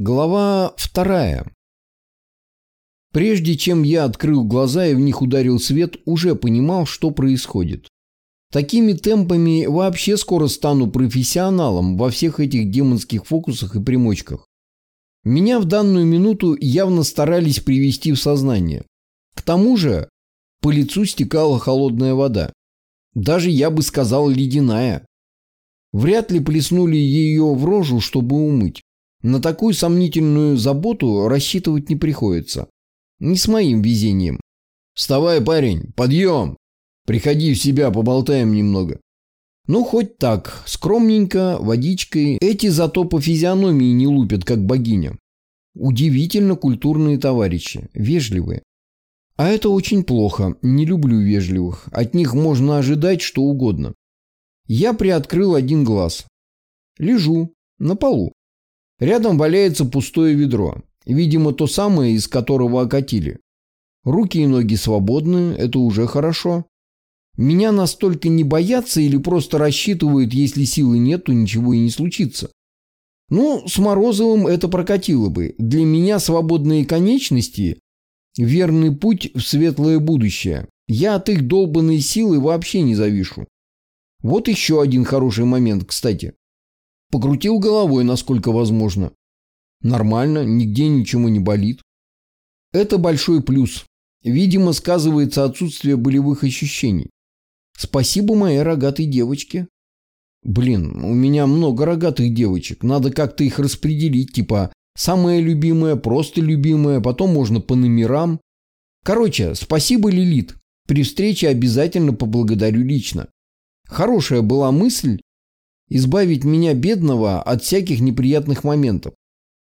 Глава вторая. Прежде чем я открыл глаза и в них ударил свет, уже понимал, что происходит. Такими темпами вообще скоро стану профессионалом во всех этих демонских фокусах и примочках. Меня в данную минуту явно старались привести в сознание. К тому же по лицу стекала холодная вода. Даже, я бы сказал, ледяная. Вряд ли плеснули ее в рожу, чтобы умыть. На такую сомнительную заботу рассчитывать не приходится. Не с моим везением. «Вставай, парень, подъем! Приходи в себя, поболтаем немного». Ну, хоть так, скромненько, водичкой. Эти зато по физиономии не лупят, как богиня. Удивительно культурные товарищи, вежливые. А это очень плохо, не люблю вежливых. От них можно ожидать что угодно. Я приоткрыл один глаз. Лежу на полу. Рядом валяется пустое ведро. Видимо, то самое, из которого окатили. Руки и ноги свободны, это уже хорошо. Меня настолько не боятся или просто рассчитывают, если силы нет, то ничего и не случится. Ну, с Морозовым это прокатило бы. Для меня свободные конечности – верный путь в светлое будущее. Я от их долбанной силы вообще не завишу. Вот еще один хороший момент, кстати. Покрутил головой, насколько возможно. Нормально, нигде ничего не болит. Это большой плюс. Видимо, сказывается отсутствие болевых ощущений. Спасибо моей рогатой девочке. Блин, у меня много рогатых девочек. Надо как-то их распределить. Типа, самая любимая, просто любимая, потом можно по номерам. Короче, спасибо, Лилит. При встрече обязательно поблагодарю лично. Хорошая была мысль избавить меня, бедного, от всяких неприятных моментов.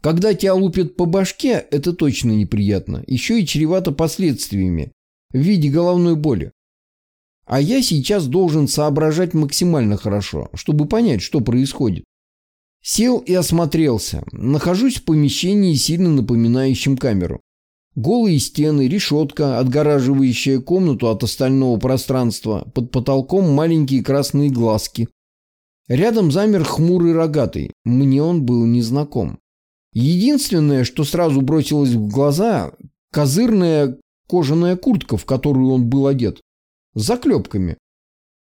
Когда тебя лупят по башке, это точно неприятно. Еще и чревато последствиями в виде головной боли. А я сейчас должен соображать максимально хорошо, чтобы понять, что происходит. Сел и осмотрелся. Нахожусь в помещении, сильно напоминающем камеру. Голые стены, решетка, отгораживающая комнату от остального пространства, под потолком маленькие красные глазки. Рядом замер хмурый рогатый, мне он был незнаком. Единственное, что сразу бросилось в глаза, козырная кожаная куртка, в которую он был одет, с заклепками.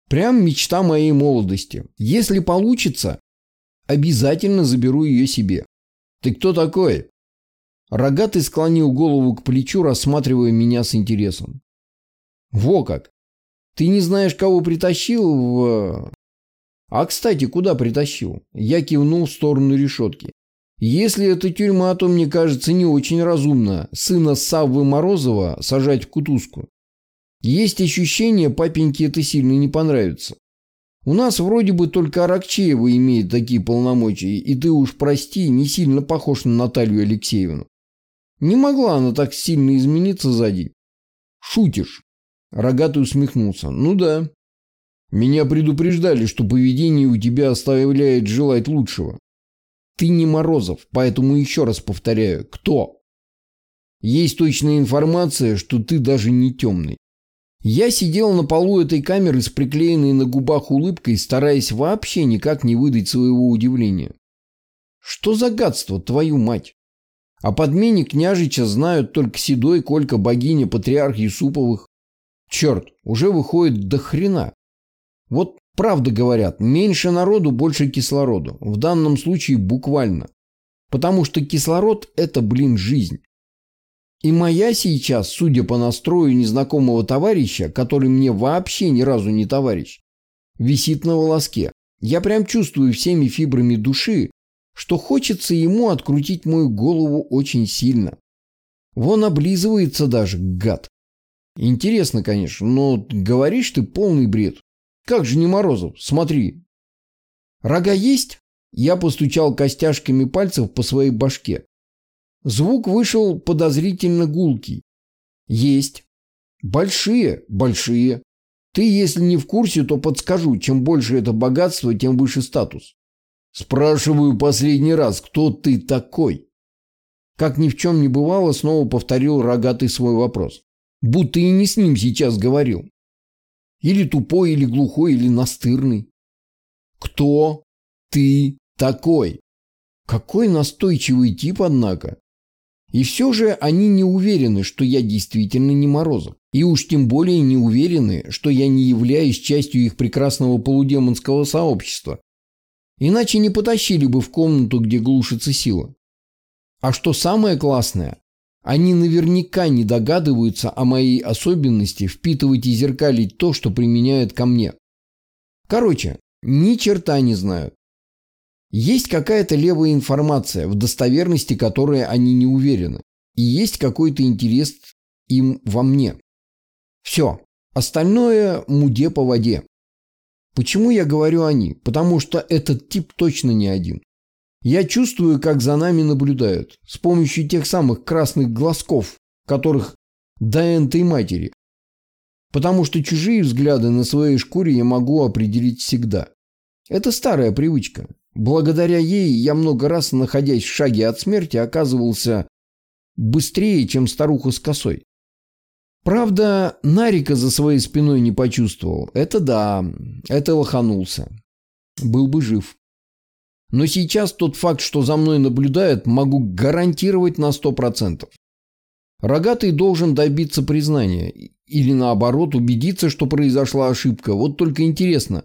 Прям мечта моей молодости. Если получится, обязательно заберу ее себе. Ты кто такой? Рогатый склонил голову к плечу, рассматривая меня с интересом. «Во как! Ты не знаешь, кого притащил в...» «А, кстати, куда притащил?» Я кивнул в сторону решетки. «Если это тюрьма, то, мне кажется, не очень разумно сына Саввы Морозова сажать в кутузку. Есть ощущение, папеньке это сильно не понравится. У нас вроде бы только Аракчеева имеет такие полномочия, и ты уж прости, не сильно похож на Наталью Алексеевну. Не могла она так сильно измениться сзади. Шутишь? Рогатый усмехнулся. Ну да. Меня предупреждали, что поведение у тебя оставляет желать лучшего. Ты не Морозов, поэтому еще раз повторяю. Кто? Есть точная информация, что ты даже не темный. Я сидел на полу этой камеры с приклеенной на губах улыбкой, стараясь вообще никак не выдать своего удивления. Что за гадство, твою мать? О подмене княжича знают только Седой, Колька, богиня, патриарх Юсуповых. Черт, уже выходит до хрена. Вот правда говорят, меньше народу, больше кислороду. В данном случае буквально. Потому что кислород – это, блин, жизнь. И моя сейчас, судя по настрою незнакомого товарища, который мне вообще ни разу не товарищ, висит на волоске. Я прям чувствую всеми фибрами души, что хочется ему открутить мою голову очень сильно. Вон облизывается даже, гад. Интересно, конечно, но говоришь ты полный бред. Как же не Морозов? Смотри. Рога есть? Я постучал костяшками пальцев по своей башке. Звук вышел подозрительно гулкий. Есть. Большие, большие. Ты, если не в курсе, то подскажу, чем больше это богатство, тем выше статус. Спрашиваю последний раз, кто ты такой? Как ни в чем не бывало, снова повторил рогатый свой вопрос. Будто и не с ним сейчас говорил. Или тупой, или глухой, или настырный. Кто ты такой? Какой настойчивый тип, однако. И все же они не уверены, что я действительно не Морозов. И уж тем более не уверены, что я не являюсь частью их прекрасного полудемонского сообщества. Иначе не потащили бы в комнату, где глушится сила. А что самое классное, они наверняка не догадываются о моей особенности впитывать и зеркалить то, что применяют ко мне. Короче, ни черта не знают. Есть какая-то левая информация, в достоверности которой они не уверены. И есть какой-то интерес им во мне. Все. Остальное муде по воде. Почему я говорю «они»? Потому что этот тип точно не один. Я чувствую, как за нами наблюдают. С помощью тех самых красных глазков, которых до энтой матери. Потому что чужие взгляды на своей шкуре я могу определить всегда. Это старая привычка. Благодаря ей я много раз, находясь в шаге от смерти, оказывался быстрее, чем старуха с косой. Правда, Нарика за своей спиной не почувствовал. Это да, это лоханулся. Был бы жив. Но сейчас тот факт, что за мной наблюдают, могу гарантировать на сто процентов. Рогатый должен добиться признания. Или наоборот, убедиться, что произошла ошибка. Вот только интересно,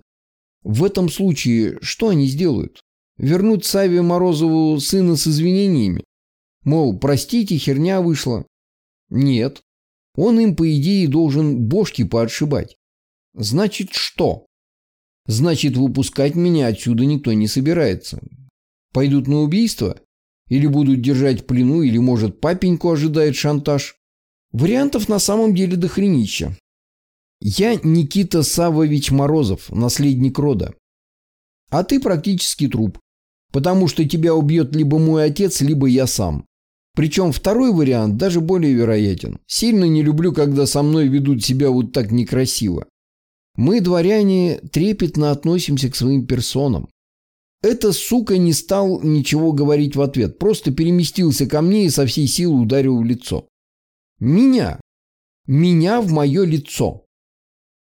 в этом случае что они сделают? Вернут Саве Морозову сына с извинениями? Мол, простите, херня вышла. Нет. Он им, по идее, должен бошки поотшибать. Значит, что? Значит, выпускать меня отсюда никто не собирается. Пойдут на убийство? Или будут держать в плену, или, может, папеньку ожидает шантаж? Вариантов на самом деле дохренища. Я Никита Савович Морозов, наследник рода. А ты практически труп, потому что тебя убьет либо мой отец, либо я сам. Причем второй вариант даже более вероятен. Сильно не люблю, когда со мной ведут себя вот так некрасиво. Мы, дворяне, трепетно относимся к своим персонам. Эта сука не стал ничего говорить в ответ, просто переместился ко мне и со всей силы ударил в лицо. Меня. Меня в мое лицо.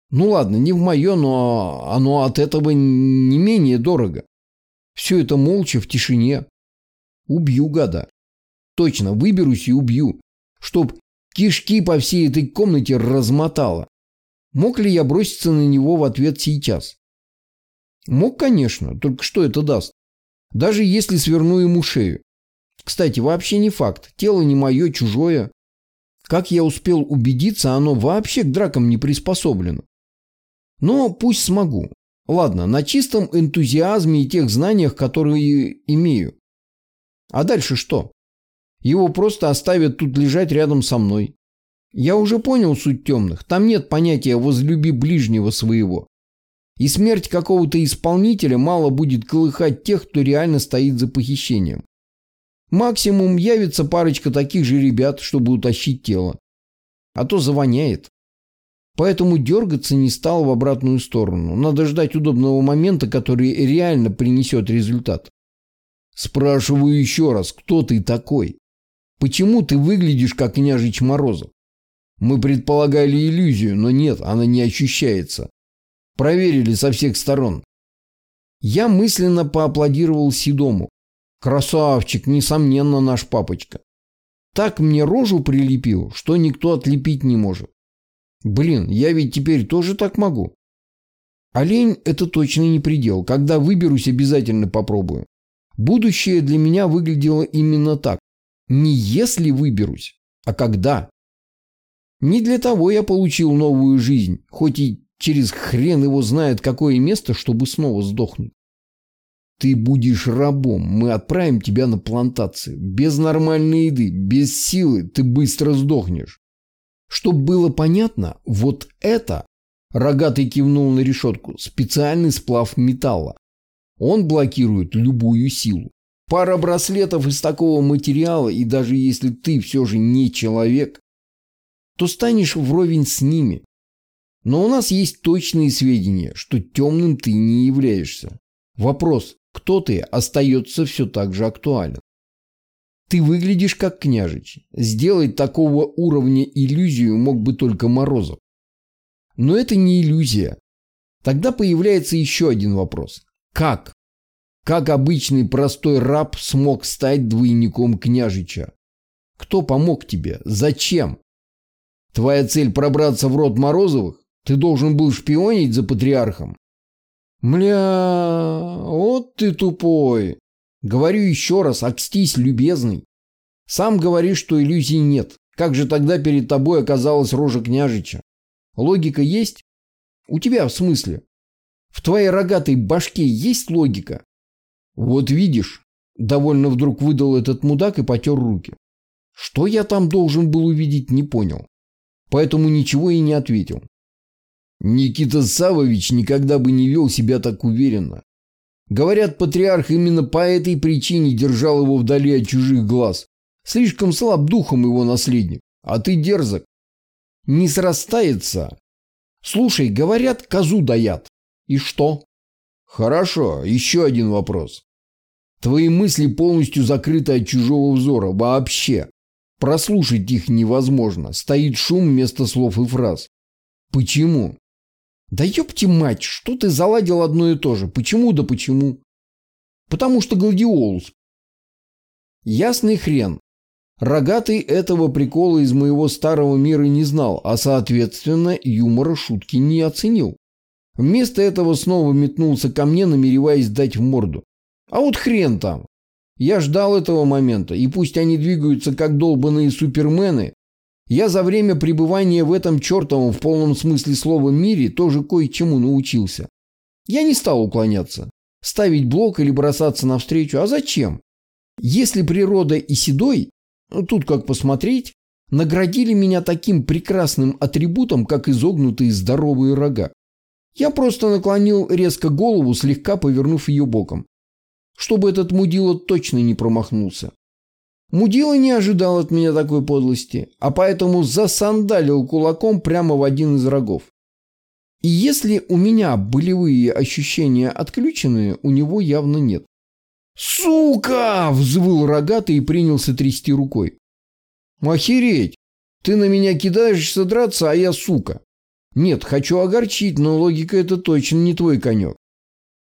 Ну ладно, не в мое, но оно от этого не менее дорого. Все это молча, в тишине. Убью гада. Точно, выберусь и убью. Чтоб кишки по всей этой комнате размотало. Мог ли я броситься на него в ответ сейчас? Мог, конечно, только что это даст? Даже если сверну ему шею. Кстати, вообще не факт. Тело не мое, чужое. Как я успел убедиться, оно вообще к дракам не приспособлено. Но пусть смогу. Ладно, на чистом энтузиазме и тех знаниях, которые имею. А дальше что? Его просто оставят тут лежать рядом со мной. Я уже понял суть темных. Там нет понятия «возлюби ближнего своего». И смерть какого-то исполнителя мало будет колыхать тех, кто реально стоит за похищением. Максимум явится парочка таких же ребят, чтобы утащить тело. А то завоняет. Поэтому дергаться не стал в обратную сторону. Надо ждать удобного момента, который реально принесет результат. Спрашиваю еще раз, кто ты такой? Почему ты выглядишь как княжич Морозов? Мы предполагали иллюзию, но нет, она не ощущается. Проверили со всех сторон. Я мысленно поаплодировал Седому. Красавчик, несомненно, наш папочка. Так мне рожу прилепил, что никто отлепить не может. Блин, я ведь теперь тоже так могу. Олень – это точно не предел. Когда выберусь, обязательно попробую. Будущее для меня выглядело именно так. Не если выберусь, а когда. Не для того я получил новую жизнь, хоть и через хрен его знает какое место, чтобы снова сдохнуть. Ты будешь рабом, мы отправим тебя на плантацию. Без нормальной еды, без силы ты быстро сдохнешь. Чтоб было понятно, вот это, рогатый кивнул на решетку, специальный сплав металла. Он блокирует любую силу. Пара браслетов из такого материала, и даже если ты все же не человек, то станешь вровень с ними. Но у нас есть точные сведения, что темным ты не являешься. Вопрос, кто ты, остается все так же актуален. Ты выглядишь как княжич. Сделать такого уровня иллюзию мог бы только Морозов. Но это не иллюзия. Тогда появляется еще один вопрос. Как? Как обычный простой раб смог стать двойником княжича? Кто помог тебе? Зачем? Твоя цель пробраться в род Морозовых? Ты должен был шпионить за патриархом? Мля, вот ты тупой. Говорю еще раз, окстись, любезный. Сам говоришь, что иллюзий нет. Как же тогда перед тобой оказалась рожа княжича? Логика есть? У тебя в смысле? В твоей рогатой башке есть логика? Вот видишь, довольно вдруг выдал этот мудак и потер руки. Что я там должен был увидеть, не понял. Поэтому ничего и не ответил. Никита Савович никогда бы не вел себя так уверенно. Говорят, патриарх именно по этой причине держал его вдали от чужих глаз. Слишком слаб духом его наследник, а ты дерзок. Не срастается. Слушай, говорят, козу даят. И что? Хорошо, еще один вопрос. Твои мысли полностью закрыты от чужого взора. Вообще. Прослушать их невозможно. Стоит шум вместо слов и фраз. Почему? Да ёпти мать, что ты заладил одно и то же? Почему да почему? Потому что гладиолус. Ясный хрен. Рогатый этого прикола из моего старого мира не знал, а соответственно юмора шутки не оценил. Вместо этого снова метнулся ко мне, намереваясь дать в морду. А вот хрен там. Я ждал этого момента, и пусть они двигаются как долбанные супермены, я за время пребывания в этом чертовом в полном смысле слова мире тоже кое-чему научился. Я не стал уклоняться, ставить блок или бросаться навстречу. А зачем? Если природа и седой, ну, тут как посмотреть, наградили меня таким прекрасным атрибутом, как изогнутые здоровые рога. Я просто наклонил резко голову, слегка повернув ее боком чтобы этот мудила точно не промахнулся. Мудила не ожидал от меня такой подлости, а поэтому засандалил кулаком прямо в один из рогов. И если у меня болевые ощущения отключены, у него явно нет. «Сука!» – взвыл рогатый и принялся трясти рукой. «Охереть! Ты на меня кидаешься драться, а я сука!» «Нет, хочу огорчить, но логика это точно не твой конек.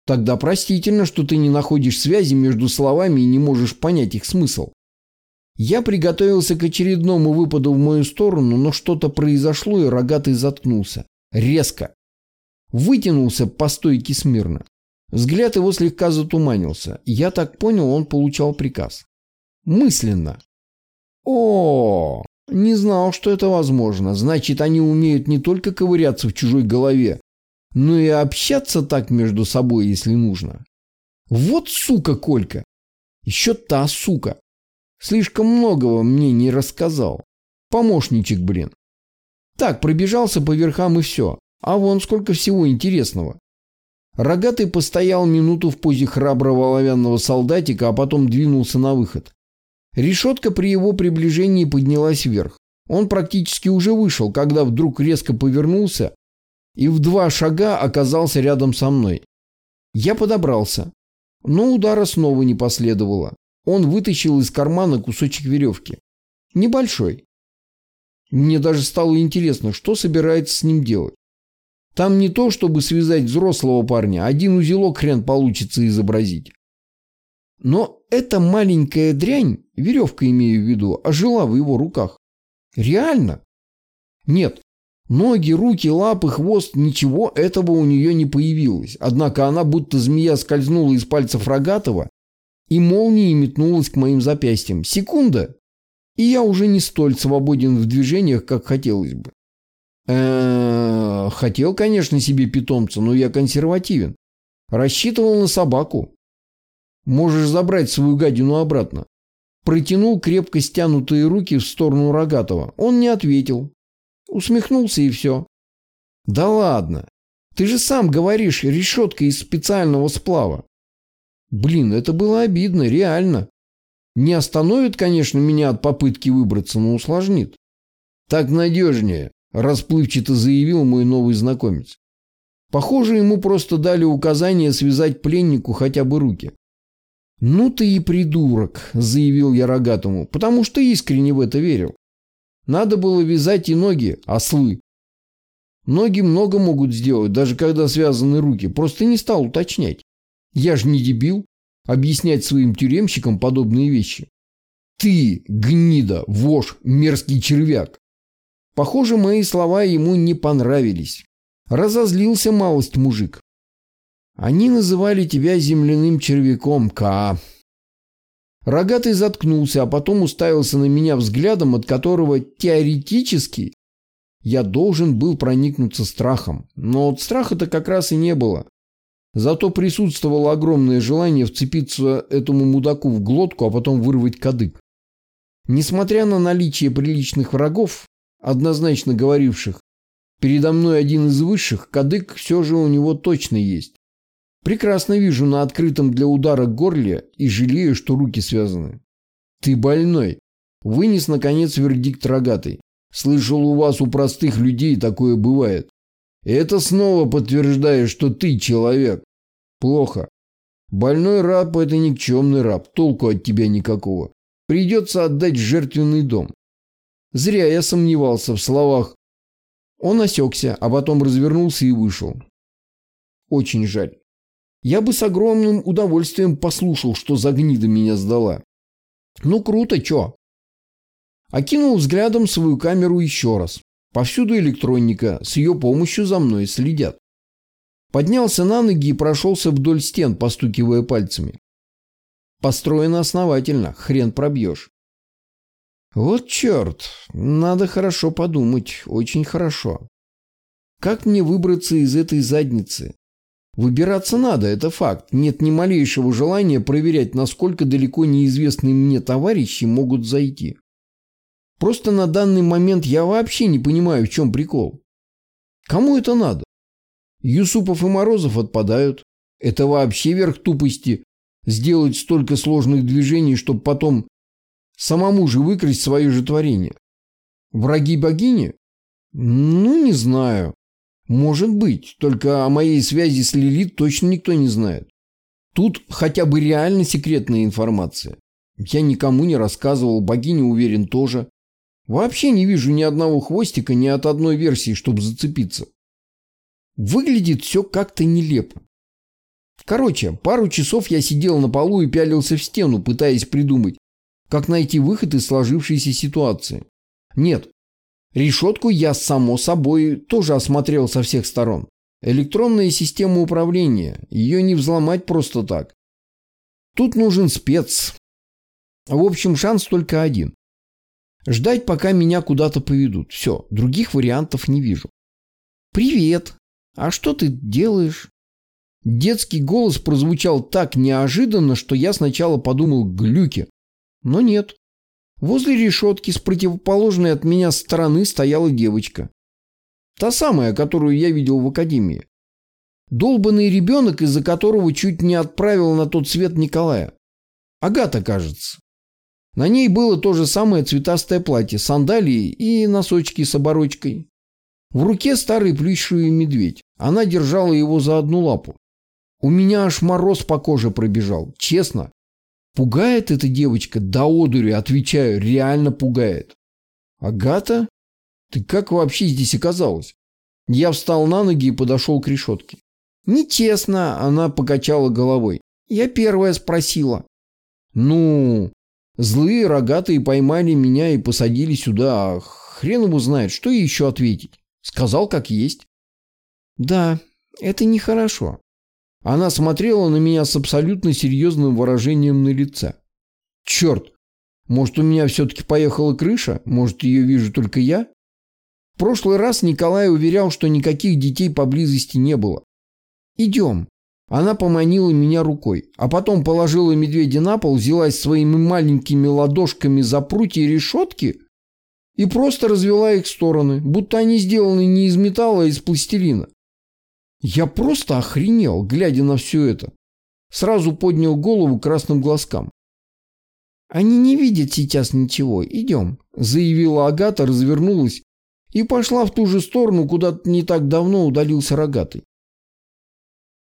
Тогда простительно, что ты не находишь связи между словами и не можешь понять их смысл. Я приготовился к очередному выпаду в мою сторону, но что-то произошло, и рогатый заткнулся. Резко. Вытянулся по стойке смирно. Взгляд его слегка затуманился. Я так понял, он получал приказ. Мысленно. О, не знал, что это возможно. Значит, они умеют не только ковыряться в чужой голове, но и общаться так между собой, если нужно. Вот сука Колька. Еще та сука. Слишком многого мне не рассказал. Помощничек, блин. Так, пробежался по верхам и все. А вон сколько всего интересного. Рогатый постоял минуту в позе храброго оловянного солдатика, а потом двинулся на выход. Решетка при его приближении поднялась вверх. Он практически уже вышел, когда вдруг резко повернулся и в два шага оказался рядом со мной. Я подобрался, но удара снова не последовало. Он вытащил из кармана кусочек веревки. Небольшой. Мне даже стало интересно, что собирается с ним делать. Там не то, чтобы связать взрослого парня, один узелок хрен получится изобразить. Но эта маленькая дрянь, веревка имею в виду, ожила в его руках. Реально? Нет, Ноги, руки, лапы, хвост, ничего этого у нее не появилось. Однако она будто змея скользнула из пальцев рогатого и молнией метнулась к моим запястьям. Секунда, и я уже не столь свободен в движениях, как хотелось бы. Э хотел, конечно, себе питомца, но я консервативен. Рассчитывал на собаку. Можешь забрать свою гадину обратно. Протянул крепко стянутые руки в сторону рогатого. Он не ответил, Усмехнулся и все. Да ладно. Ты же сам говоришь, решетка из специального сплава. Блин, это было обидно, реально. Не остановит, конечно, меня от попытки выбраться, но усложнит. Так надежнее, расплывчато заявил мой новый знакомец. Похоже, ему просто дали указание связать пленнику хотя бы руки. «Ну ты и придурок», – заявил я рогатому, потому что искренне в это верил. Надо было вязать и ноги, ослы. Ноги много могут сделать, даже когда связаны руки. Просто не стал уточнять. Я же не дебил. объяснять своим тюремщикам подобные вещи. Ты, гнида, вошь, мерзкий червяк. Похоже, мои слова ему не понравились. Разозлился малость мужик. Они называли тебя земляным червяком, Ка. Рогатый заткнулся, а потом уставился на меня взглядом, от которого теоретически я должен был проникнуться страхом. Но от страха-то как раз и не было. Зато присутствовало огромное желание вцепиться этому мудаку в глотку, а потом вырвать кадык. Несмотря на наличие приличных врагов, однозначно говоривших, передо мной один из высших, кадык все же у него точно есть. Прекрасно вижу на открытом для удара горле и жалею, что руки связаны. Ты больной. Вынес, наконец, вердикт рогатый. Слышал, у вас, у простых людей, такое бывает. Это снова подтверждает, что ты человек. Плохо. Больной раб – это никчемный раб. Толку от тебя никакого. Придется отдать жертвенный дом. Зря я сомневался в словах. Он осекся, а потом развернулся и вышел. Очень жаль. Я бы с огромным удовольствием послушал, что за гнида меня сдала. Ну круто, чё? Окинул взглядом свою камеру еще раз. Повсюду электроника, с ее помощью за мной следят. Поднялся на ноги и прошелся вдоль стен, постукивая пальцами. Построено основательно, хрен пробьешь. Вот черт, надо хорошо подумать, очень хорошо. Как мне выбраться из этой задницы? Выбираться надо, это факт. Нет ни малейшего желания проверять, насколько далеко неизвестные мне товарищи могут зайти. Просто на данный момент я вообще не понимаю, в чем прикол. Кому это надо? Юсупов и Морозов отпадают. Это вообще верх тупости. Сделать столько сложных движений, чтобы потом самому же выкрасть свое же творение. Враги богини? Ну, не знаю. Может быть, только о моей связи с Лилит точно никто не знает. Тут хотя бы реально секретная информация. Я никому не рассказывал, богиня уверен тоже. Вообще не вижу ни одного хвостика ни от одной версии, чтобы зацепиться. Выглядит все как-то нелепо. Короче, пару часов я сидел на полу и пялился в стену, пытаясь придумать, как найти выход из сложившейся ситуации. Нет, Решетку я, само собой, тоже осмотрел со всех сторон. Электронная система управления. Ее не взломать просто так. Тут нужен спец. В общем, шанс только один. Ждать, пока меня куда-то поведут. Все, других вариантов не вижу. «Привет! А что ты делаешь?» Детский голос прозвучал так неожиданно, что я сначала подумал глюки. Но нет. Возле решетки с противоположной от меня стороны стояла девочка. Та самая, которую я видел в академии. Долбанный ребенок, из-за которого чуть не отправил на тот свет Николая. Агата, кажется. На ней было то же самое цветастое платье, сандалии и носочки с оборочкой. В руке старый плюшевый медведь. Она держала его за одну лапу. У меня аж мороз по коже пробежал. Честно, Пугает эта девочка до одури, отвечаю, реально пугает. Агата? Ты как вообще здесь оказалась? Я встал на ноги и подошел к решетке. Нечестно, она покачала головой. Я первая спросила. Ну, злые рогатые поймали меня и посадили сюда, а хрен его знает, что еще ответить. Сказал, как есть. Да, это нехорошо. Она смотрела на меня с абсолютно серьезным выражением на лице. Черт, может у меня все-таки поехала крыша? Может ее вижу только я? В прошлый раз Николай уверял, что никаких детей поблизости не было. Идем. Она поманила меня рукой, а потом положила медведя на пол, взялась своими маленькими ладошками за прутья решетки и просто развела их в стороны, будто они сделаны не из металла, а из пластилина. Я просто охренел, глядя на все это. Сразу поднял голову красным глазкам. «Они не видят сейчас ничего. Идем», – заявила Агата, развернулась и пошла в ту же сторону, куда не так давно удалился рогатый.